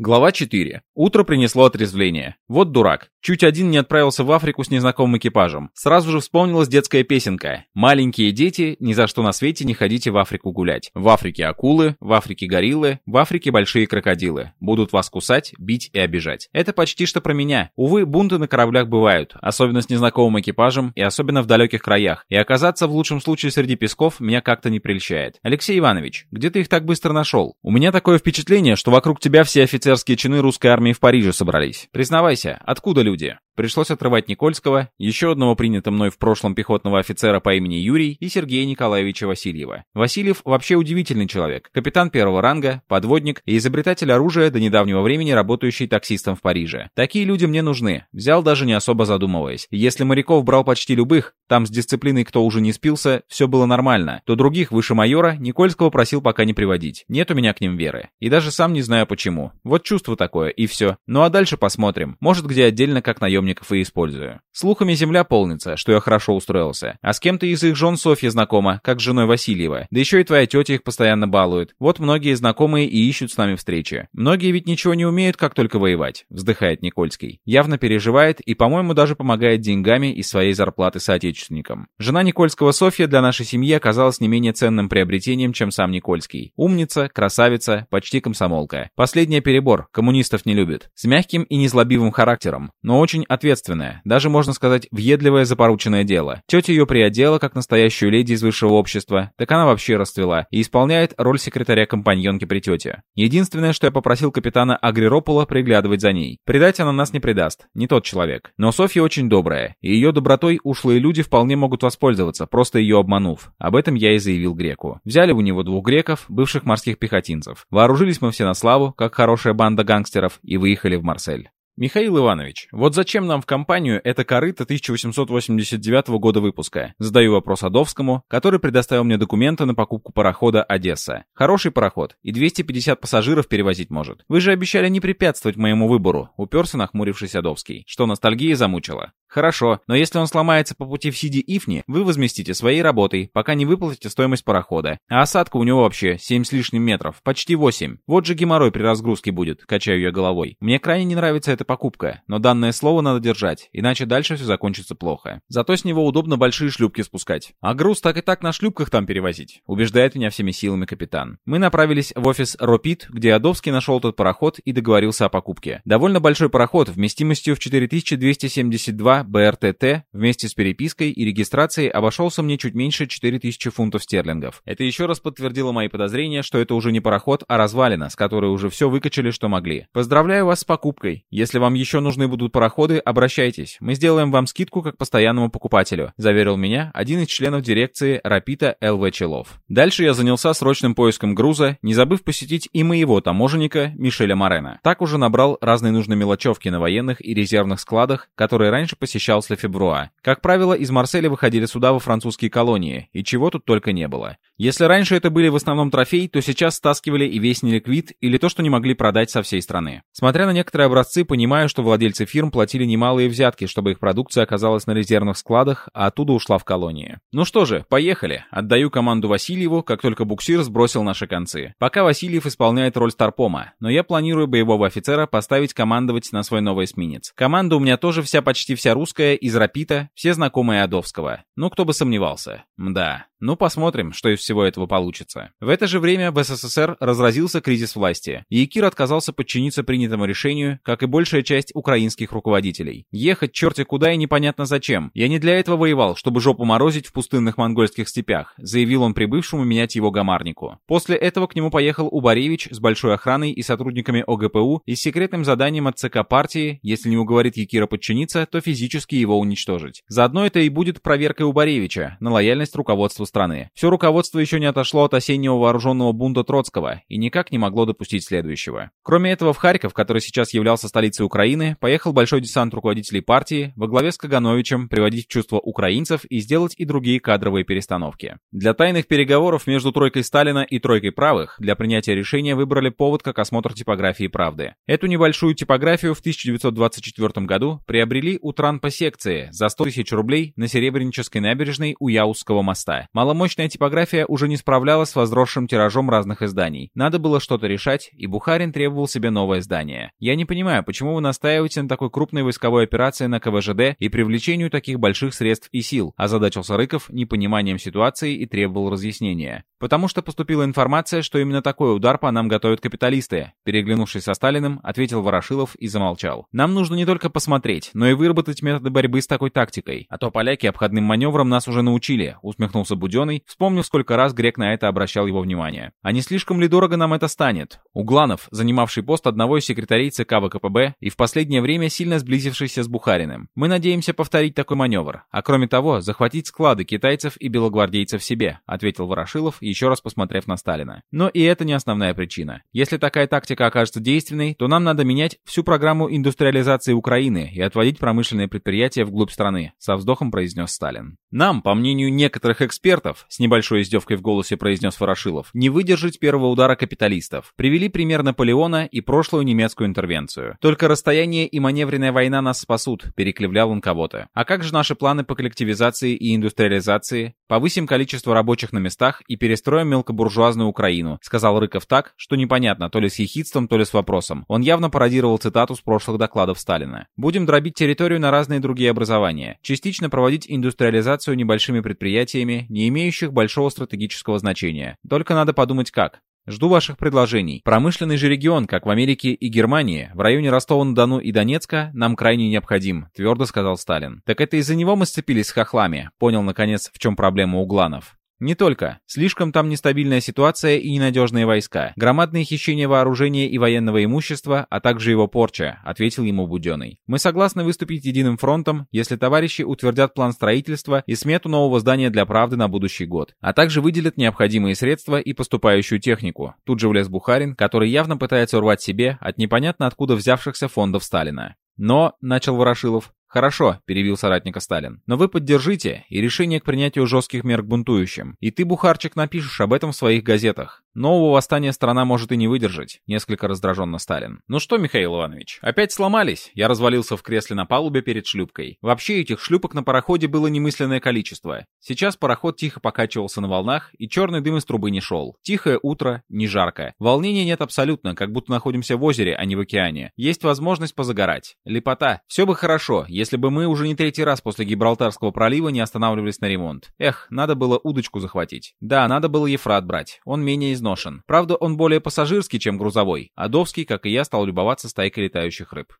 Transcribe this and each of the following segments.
Глава 4. Утро принесло отрезвление. Вот дурак. Чуть один не отправился в Африку с незнакомым экипажем. Сразу же вспомнилась детская песенка. «Маленькие дети, ни за что на свете не ходите в Африку гулять. В Африке акулы, в Африке гориллы, в Африке большие крокодилы. Будут вас кусать, бить и обижать». Это почти что про меня. Увы, бунты на кораблях бывают, особенно с незнакомым экипажем и особенно в далеких краях. И оказаться в лучшем случае среди песков меня как-то не прельщает. Алексей Иванович, где ты их так быстро нашел? У меня такое впечатление, что вокруг тебя все офицерские чины русской армии в Париже собрались. Признавайся, откуда люди? Пришлось отрывать Никольского, еще одного принятого мной в прошлом пехотного офицера по имени Юрий и Сергея Николаевича Васильева. Васильев вообще удивительный человек. Капитан первого ранга, подводник и изобретатель оружия до недавнего времени работающий таксистом в Париже. Такие люди мне нужны. Взял даже не особо задумываясь. Если моряков брал почти любых, там с дисциплиной кто уже не спился, все было нормально, то других выше майора Никольского просил пока не приводить. Нет у меня к ним веры. И даже сам не знаю почему. Вот чувство такое, и все. Ну а дальше посмотрим. Может где отдельно как наемник наемников и использую. Слухами земля полнится, что я хорошо устроился. А с кем-то из их жен Софья знакома, как с женой Васильева. Да еще и твоя тетя их постоянно балует. Вот многие знакомые и ищут с нами встречи. Многие ведь ничего не умеют, как только воевать, вздыхает Никольский. Явно переживает и, по-моему, даже помогает деньгами из своей зарплаты соотечественникам. Жена Никольского Софья для нашей семьи оказалась не менее ценным приобретением, чем сам Никольский. Умница, красавица, почти комсомолка. Последний перебор, коммунистов не любит. С мягким и незлобивым характером, но очень ответственная, даже можно сказать, въедливое запорученное дело. Тетя ее приодела, как настоящую леди из высшего общества, так она вообще расцвела и исполняет роль секретаря-компаньонки при тете. Единственное, что я попросил капитана Агриропола приглядывать за ней. Предать она нас не предаст, не тот человек. Но Софья очень добрая, и ее добротой ушлые люди вполне могут воспользоваться, просто ее обманув. Об этом я и заявил греку. Взяли у него двух греков, бывших морских пехотинцев. Вооружились мы все на славу, как хорошая банда гангстеров, и выехали в Марсель. «Михаил Иванович, вот зачем нам в компанию эта корыта 1889 года выпуска?» Задаю вопрос Адовскому, который предоставил мне документы на покупку парохода «Одесса». Хороший пароход, и 250 пассажиров перевозить может. Вы же обещали не препятствовать моему выбору, уперся нахмурившись Адовский. Что ностальгия замучила? Хорошо, но если он сломается по пути в Сиди-Ифни, вы возместите своей работой, пока не выплатите стоимость парохода. А осадка у него вообще 7 с лишним метров, почти 8. Вот же геморрой при разгрузке будет, качаю я головой. Мне крайне не нравится эта покупка, но данное слово надо держать, иначе дальше все закончится плохо. Зато с него удобно большие шлюпки спускать. А груз так и так на шлюпках там перевозить, убеждает меня всеми силами капитан. Мы направились в офис Ропит, где Адовский нашел тот пароход и договорился о покупке. Довольно большой пароход вместимостью в 4272 БРТТ вместе с перепиской и регистрацией обошелся мне чуть меньше 4000 фунтов стерлингов. Это еще раз подтвердило мои подозрения, что это уже не пароход, а развалина, с которой уже все выкачали, что могли. Поздравляю вас с покупкой. Если вам еще нужны будут пароходы, обращайтесь. Мы сделаем вам скидку как постоянному покупателю, заверил меня один из членов дирекции Рапита ЛВ Челов. Дальше я занялся срочным поиском груза, не забыв посетить и моего таможенника Мишеля Морена. Так уже набрал разные нужные мелочевки на военных и резервных складах, которые раньше посещал посещал Слефебруа. Как правило, из Марселя выходили суда во французские колонии, и чего тут только не было. Если раньше это были в основном трофеи, то сейчас стаскивали и весь неликвид или то, что не могли продать со всей страны. Смотря на некоторые образцы, понимаю, что владельцы фирм платили немалые взятки, чтобы их продукция оказалась на резервных складах, а оттуда ушла в колонии. Ну что же, поехали. Отдаю команду Васильеву, как только буксир сбросил наши концы. Пока Васильев исполняет роль старпома, но я планирую боевого офицера поставить командовать на свой новый эсминец. Команда у меня тоже вся почти вся русская, из Рапита, все знакомые Адовского. Ну, кто бы сомневался. Мда. Ну, посмотрим, что из всего этого получится. В это же время в СССР разразился кризис власти, и Якир отказался подчиниться принятому решению, как и большая часть украинских руководителей. Ехать черти куда и непонятно зачем. Я не для этого воевал, чтобы жопу морозить в пустынных монгольских степях, заявил он прибывшему менять его гамарнику. После этого к нему поехал Убаревич с большой охраной и сотрудниками ОГПУ и с секретным заданием от ЦК партии, если не уговорит Якира подчиниться, то физически его уничтожить. Заодно это и будет проверкой Убаревича на лояльность руководству страны. Все руководство еще не отошло от осеннего вооруженного бунта Троцкого и никак не могло допустить следующего. Кроме этого, в Харьков, который сейчас являлся столицей Украины, поехал большой десант руководителей партии во главе с Кагановичем приводить в чувство украинцев и сделать и другие кадровые перестановки. Для тайных переговоров между тройкой Сталина и тройкой правых для принятия решения выбрали повод как осмотр типографии «Правды». Эту небольшую типографию в 1924 году приобрели у Тран по секции за 100 тысяч рублей на Серебрянической набережной у Яузского моста. Маломощная типография уже не справлялась с возросшим тиражом разных изданий. Надо было что-то решать, и Бухарин требовал себе новое здание. Я не понимаю, почему вы настаиваете на такой крупной войсковой операции на КВЖД и привлечению таких больших средств и сил, озадачился Рыков непониманием ситуации и требовал разъяснения. Потому что поступила информация, что именно такой удар по нам готовят капиталисты. Переглянувшись со Сталиным, ответил Ворошилов и замолчал. Нам нужно не только посмотреть, но и выработать методы борьбы с такой тактикой. А то поляки обходным маневрам нас уже научили, усмехнулся Буденный, вспомнив, сколько раз Грек на это обращал его внимание. А не слишком ли дорого нам это станет? Угланов, занимавший пост одного из секретарей ЦК ВКПБ и в последнее время сильно сблизившийся с Бухариным. Мы надеемся повторить такой маневр. А кроме того, захватить склады китайцев и белогвардейцев себе, ответил Ворошилов еще раз посмотрев на Сталина. Но и это не основная причина. Если такая тактика окажется действенной, то нам надо менять всю программу индустриализации Украины и отводить промышленные предприятия вглубь страны, со вздохом произнес Сталин. Нам, по мнению некоторых экспертов, с небольшой издевкой в голосе произнес Ворошилов, не выдержать первого удара капиталистов. Привели пример Наполеона и прошлую немецкую интервенцию. Только расстояние и маневренная война нас спасут, переклевлял он кого-то. А как же наши планы по коллективизации и индустриализации? Повысим количество рабочих на местах и перестроим строим мелкобуржуазную Украину», сказал Рыков так, что непонятно, то ли с ехидством, то ли с вопросом. Он явно пародировал цитату с прошлых докладов Сталина. «Будем дробить территорию на разные другие образования, частично проводить индустриализацию небольшими предприятиями, не имеющих большого стратегического значения. Только надо подумать как. Жду ваших предложений. Промышленный же регион, как в Америке и Германии, в районе Ростова-на-Дону и Донецка, нам крайне необходим, твердо сказал Сталин. Так это из-за него мы сцепились с хохлами, понял наконец, в чем проблема угланов. Не только. Слишком там нестабильная ситуация и ненадежные войска. Громадные хищения вооружения и военного имущества, а также его порча, ответил ему Буденный. Мы согласны выступить единым фронтом, если товарищи утвердят план строительства и смету нового здания для правды на будущий год, а также выделят необходимые средства и поступающую технику. Тут же влез Бухарин, который явно пытается урвать себе от непонятно откуда взявшихся фондов Сталина. Но, начал Ворошилов, «Хорошо», — перебил соратника Сталин. «Но вы поддержите и решение к принятию жестких мер к бунтующим. И ты, Бухарчик, напишешь об этом в своих газетах. Нового восстания страна может и не выдержать», — несколько раздраженно Сталин. «Ну что, Михаил Иванович, опять сломались?» Я развалился в кресле на палубе перед шлюпкой. Вообще этих шлюпок на пароходе было немысленное количество. Сейчас пароход тихо покачивался на волнах, и черный дым из трубы не шел. Тихое утро, не жарко. Волнения нет абсолютно, как будто находимся в озере, а не в океане. Есть возможность позагорать. Лепота. Все бы хорошо, если бы мы уже не третий раз после Гибралтарского пролива не останавливались на ремонт. Эх, надо было удочку захватить. Да, надо было Ефрат брать. Он менее изношен. Правда, он более пассажирский, чем грузовой. А Довский, как и я, стал любоваться стайкой летающих рыб.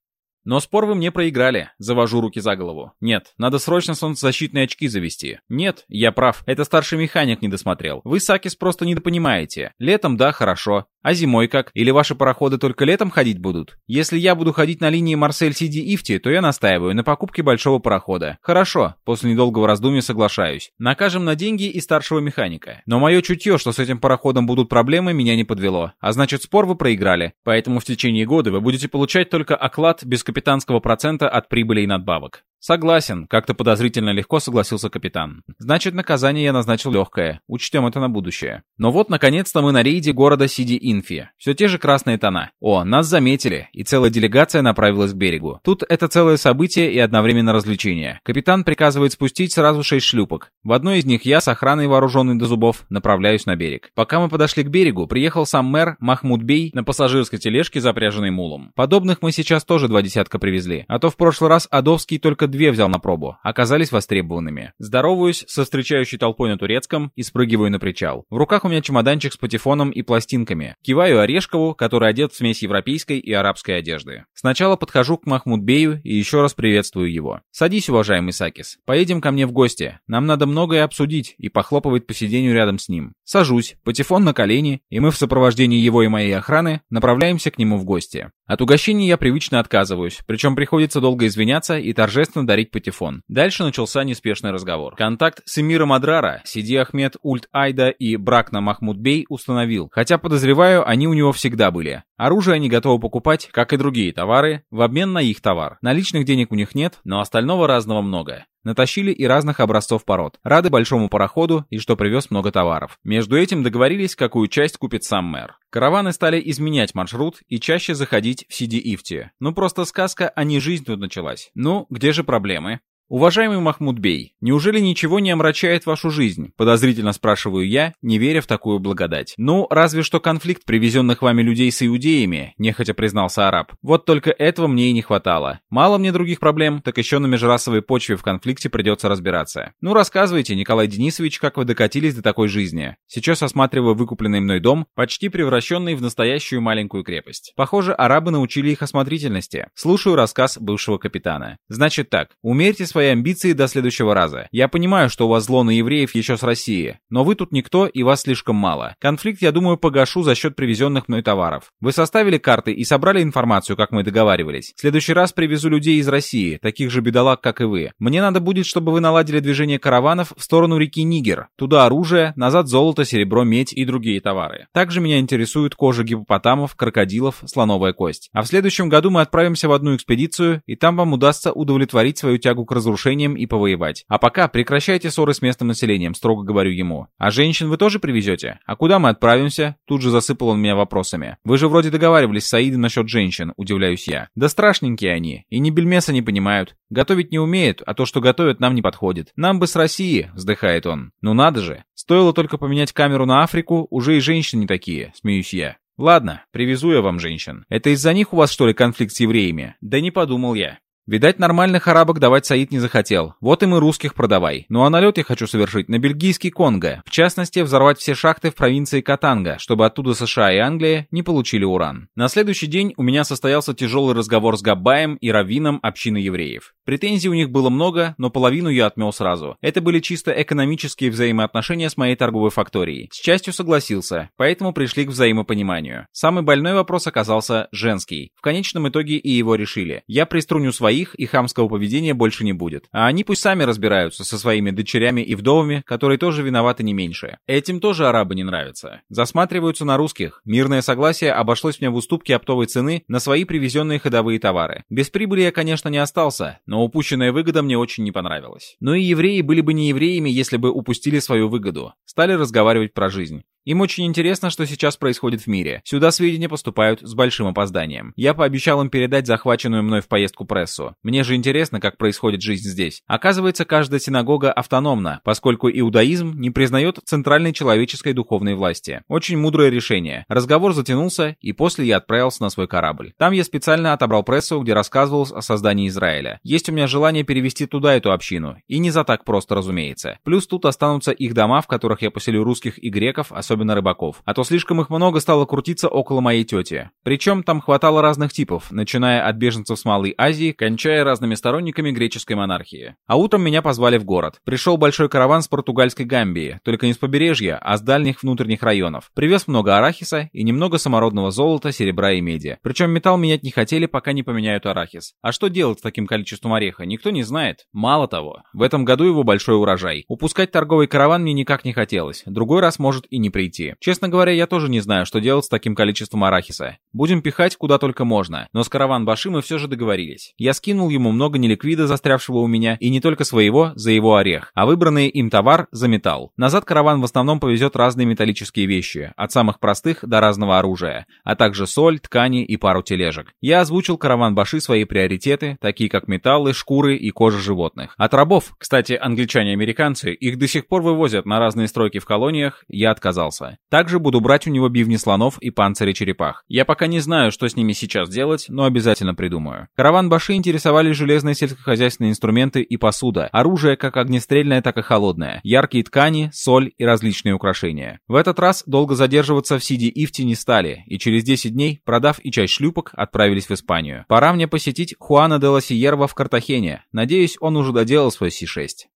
Но спор вы мне проиграли. Завожу руки за голову. Нет, надо срочно солнцезащитные очки завести. Нет, я прав. Это старший механик не досмотрел. Вы, Сакис, просто недопонимаете. Летом, да, хорошо. А зимой как? Или ваши пароходы только летом ходить будут? Если я буду ходить на линии Марсель-Сиди-Ифти, то я настаиваю на покупке большого парохода. Хорошо, после недолгого раздумья соглашаюсь. Накажем на деньги и старшего механика. Но мое чутье, что с этим пароходом будут проблемы, меня не подвело. А значит, спор вы проиграли. Поэтому в течение года вы будете получать только оклад без капитанского процента от прибыли и надбавок. «Согласен», — как-то подозрительно легко согласился капитан. «Значит, наказание я назначил легкое. Учтем это на будущее». Но вот, наконец-то, мы на рейде города Сиди-Инфи. Все те же красные тона. О, нас заметили, и целая делегация направилась к берегу. Тут это целое событие и одновременно развлечение. Капитан приказывает спустить сразу шесть шлюпок. В одной из них я с охраной, вооруженной до зубов, направляюсь на берег. Пока мы подошли к берегу, приехал сам мэр Махмуд Бей на пассажирской тележке, запряженной мулом. Подобных мы сейчас тоже два десятка привезли. А то в прошлый раз Адовский только две взял на пробу, оказались востребованными. Здороваюсь со встречающей толпой на турецком и спрыгиваю на причал. В руках у меня чемоданчик с патефоном и пластинками. Киваю Орешкову, который одет в смесь европейской и арабской одежды. Сначала подхожу к Махмудбею и еще раз приветствую его. «Садись, уважаемый Сакис. Поедем ко мне в гости. Нам надо многое обсудить» и похлопывает по сиденью рядом с ним. Сажусь, патефон на колени, и мы в сопровождении его и моей охраны направляемся к нему в гости. От угощений я привычно отказываюсь, причем приходится долго извиняться и торжественно дарить патефон. Дальше начался неспешный разговор. Контакт с Эмиром Адрара, Сиди Ахмед Ульт Айда и Бракна Махмуд Бей установил, хотя подозреваю, они у него всегда были. Оружие они готовы покупать, как и другие товары, в обмен на их товар. Наличных денег у них нет, но остального разного много. Натащили и разных образцов пород. Рады большому пароходу и что привез много товаров. Между этим договорились, какую часть купит сам мэр. Караваны стали изменять маршрут и чаще заходить в Сиди-Ифти. Ну просто сказка, а не жизнь тут началась. Ну, где же проблемы? «Уважаемый Махмуд Бей, неужели ничего не омрачает вашу жизнь?» Подозрительно спрашиваю я, не веря в такую благодать. «Ну, разве что конфликт привезенных вами людей с иудеями», нехотя признался араб. «Вот только этого мне и не хватало. Мало мне других проблем, так еще на межрасовой почве в конфликте придется разбираться. Ну, рассказывайте, Николай Денисович, как вы докатились до такой жизни. Сейчас осматриваю выкупленный мной дом, почти превращенный в настоящую маленькую крепость. Похоже, арабы научили их осмотрительности. Слушаю рассказ бывшего капитана. Значит так, умерьте свои свои амбиции до следующего раза. Я понимаю, что у вас зло на евреев еще с России, но вы тут никто и вас слишком мало. Конфликт, я думаю, погашу за счет привезенных мной товаров. Вы составили карты и собрали информацию, как мы договаривались. В следующий раз привезу людей из России, таких же бедолаг, как и вы. Мне надо будет, чтобы вы наладили движение караванов в сторону реки Нигер. Туда оружие, назад золото, серебро, медь и другие товары. Также меня интересует кожа гипопотамов, крокодилов, слоновая кость. А в следующем году мы отправимся в одну экспедицию, и там вам удастся удовлетворить свою тягу к разрушению разрушением и повоевать. А пока прекращайте ссоры с местным населением, строго говорю ему. А женщин вы тоже привезете? А куда мы отправимся? Тут же засыпал он меня вопросами. Вы же вроде договаривались с Аидой насчет женщин, удивляюсь я. Да страшненькие они, и ни бельмеса не понимают. Готовить не умеют, а то, что готовят, нам не подходит. Нам бы с России, вздыхает он. Ну надо же. Стоило только поменять камеру на Африку, уже и женщины не такие, смеюсь я. Ладно, привезу я вам женщин. Это из-за них у вас, что ли, конфликт с евреями? Да не подумал я. Видать, нормальных арабок давать Саид не захотел. Вот им и русских продавай. Ну а налет я хочу совершить на бельгийский Конго. В частности, взорвать все шахты в провинции Катанга, чтобы оттуда США и Англия не получили уран. На следующий день у меня состоялся тяжелый разговор с Габбаем и раввином общины евреев. Претензий у них было много, но половину я отмел сразу. Это были чисто экономические взаимоотношения с моей торговой факторией. С частью согласился, поэтому пришли к взаимопониманию. Самый больной вопрос оказался женский. В конечном итоге и его решили. Я приструню свои их и хамского поведения больше не будет. А они пусть сами разбираются со своими дочерями и вдовами, которые тоже виноваты не меньше. Этим тоже арабы не нравятся. Засматриваются на русских. Мирное согласие обошлось мне в уступке оптовой цены на свои привезенные ходовые товары. Без прибыли я, конечно, не остался, но упущенная выгода мне очень не понравилась. Но и евреи были бы не евреями, если бы упустили свою выгоду. Стали разговаривать про жизнь. Им очень интересно, что сейчас происходит в мире. Сюда сведения поступают с большим опозданием. Я пообещал им передать захваченную мной в поездку прессу. Мне же интересно, как происходит жизнь здесь. Оказывается, каждая синагога автономна, поскольку иудаизм не признает центральной человеческой духовной власти. Очень мудрое решение. Разговор затянулся, и после я отправился на свой корабль. Там я специально отобрал прессу, где рассказывал о создании Израиля. Есть у меня желание перевести туда эту общину. И не за так просто, разумеется. Плюс тут останутся их дома, в которых я поселю русских и греков, особенно рыбаков. А то слишком их много стало крутиться около моей тети. Причем там хватало разных типов, начиная от беженцев с Малой Азии, кончая разными сторонниками греческой монархии. А утром меня позвали в город. Пришел большой караван с португальской Гамбии, только не с побережья, а с дальних внутренних районов. Привез много арахиса и немного самородного золота, серебра и меди. Причем металл менять не хотели, пока не поменяют арахис. А что делать с таким количеством ореха, никто не знает. Мало того, в этом году его большой урожай. Упускать торговый караван мне никак не хотелось. Другой раз может и не прийти. Честно говоря, я тоже не знаю, что делать с таким количеством арахиса. Будем пихать куда только можно, но с караван Баши мы все же договорились. Я скинул ему много неликвида, застрявшего у меня, и не только своего, за его орех, а выбранный им товар за металл. Назад караван в основном повезет разные металлические вещи, от самых простых до разного оружия, а также соль, ткани и пару тележек. Я озвучил караван Баши свои приоритеты, такие как металлы, шкуры и кожа животных. От рабов, кстати, англичане и американцы, их до сих пор вывозят на разные стройки в колониях, я отказался. Также буду брать у него бивни слонов и панцири черепах. Я пока не знаю, что с ними сейчас делать, но обязательно придумаю. Караван Баши интересовали железные сельскохозяйственные инструменты и посуда, оружие как огнестрельное, так и холодное, яркие ткани, соль и различные украшения. В этот раз долго задерживаться в Сиди-Ифте не стали, и через 10 дней, продав и часть шлюпок, отправились в Испанию. Пора мне посетить Хуана де ла Сиерва в Картахене. Надеюсь, он уже доделал свой Си-6.